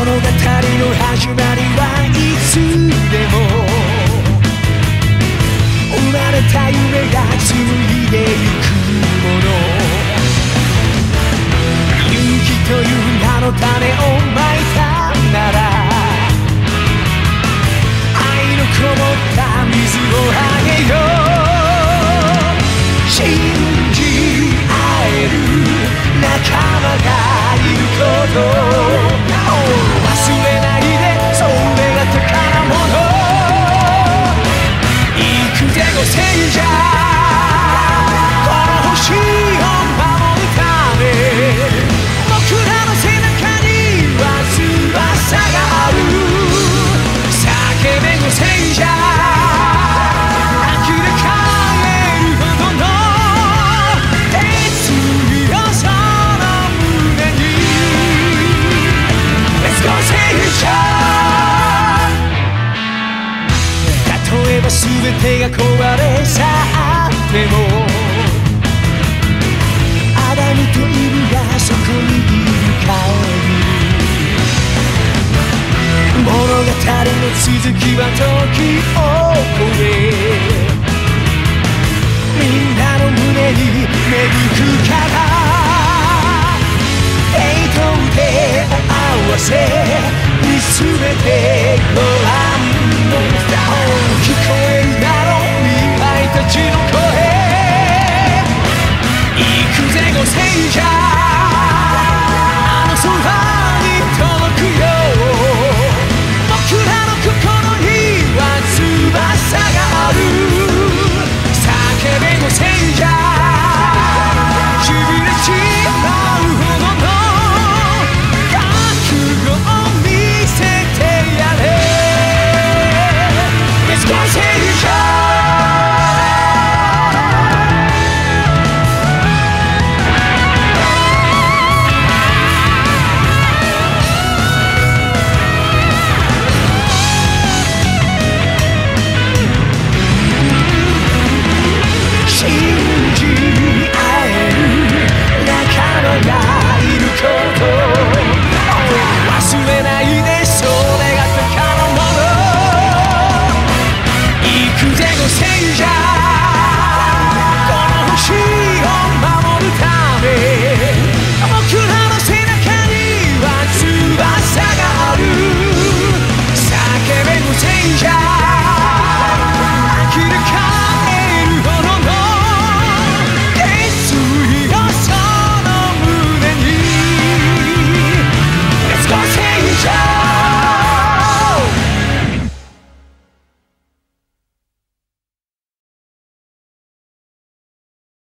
物語の始まりはいつでも生まれた夢が紡いでいくもの。勇気という名の種を手が壊れ去ってもアダムとイブがそこにいる限り物語の続きは時を超えみんなの胸に芽吹くから手と手を合わせ見つめてごらん。